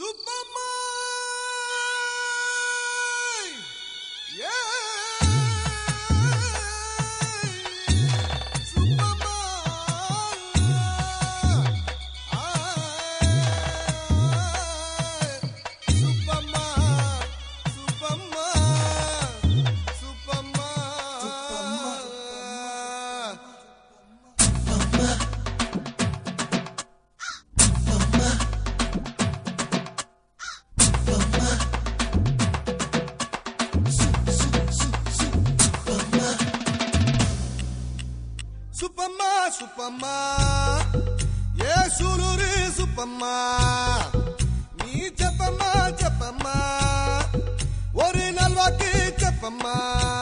Super! సుపమ్మ సుపమ్మ. ఏ సూలురి సుపమ్మ. నీ చెప్పమ్మా చెప్పమ్మా. ఒరి నల్వాకి చెప్పమ్మా.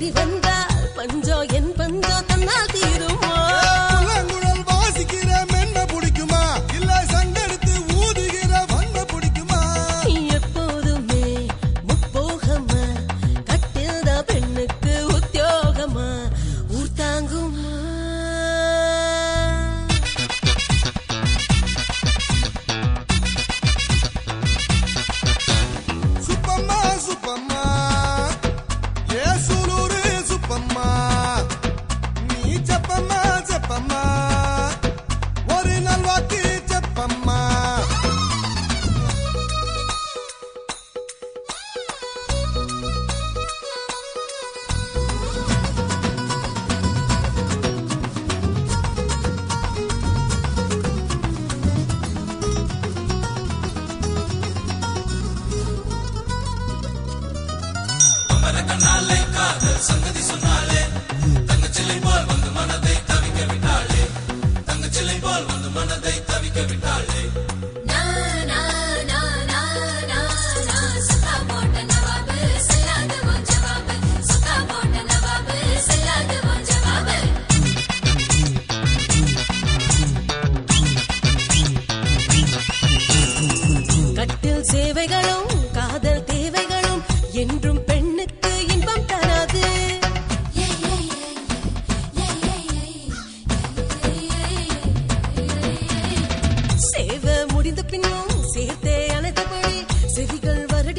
ಗೌರಿ ಬಂದ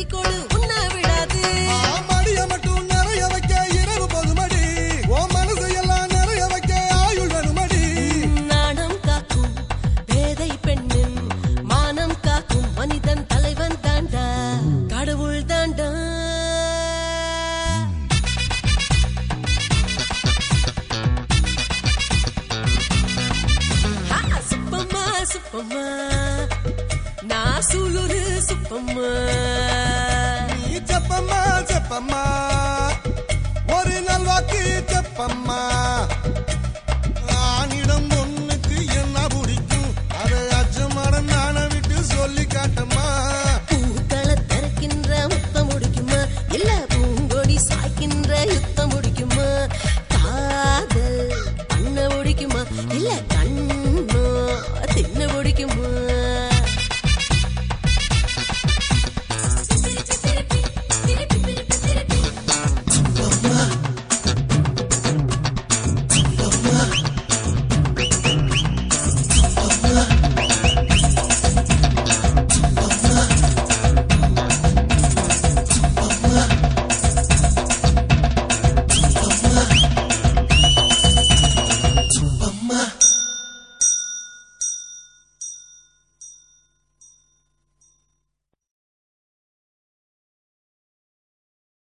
கட்டிக்கொடு உன்ன விடாது. மடிய மட்டும் நிறைய வைக்க இரவு போதுமடி ஓ மனசு எல்லாம் நிறைய வைக்க ஆயுள் வேணுமடி நாணம் காக்கும் பேதை பெண்ணின் மானம் காக்கும் மனிதன் தலைவன் தாண்டா. கடவுள் தாண்டா. சுப்பம்மா சுப்பம்மா. நான் சுளுரு சுப்பம்மா. My mom.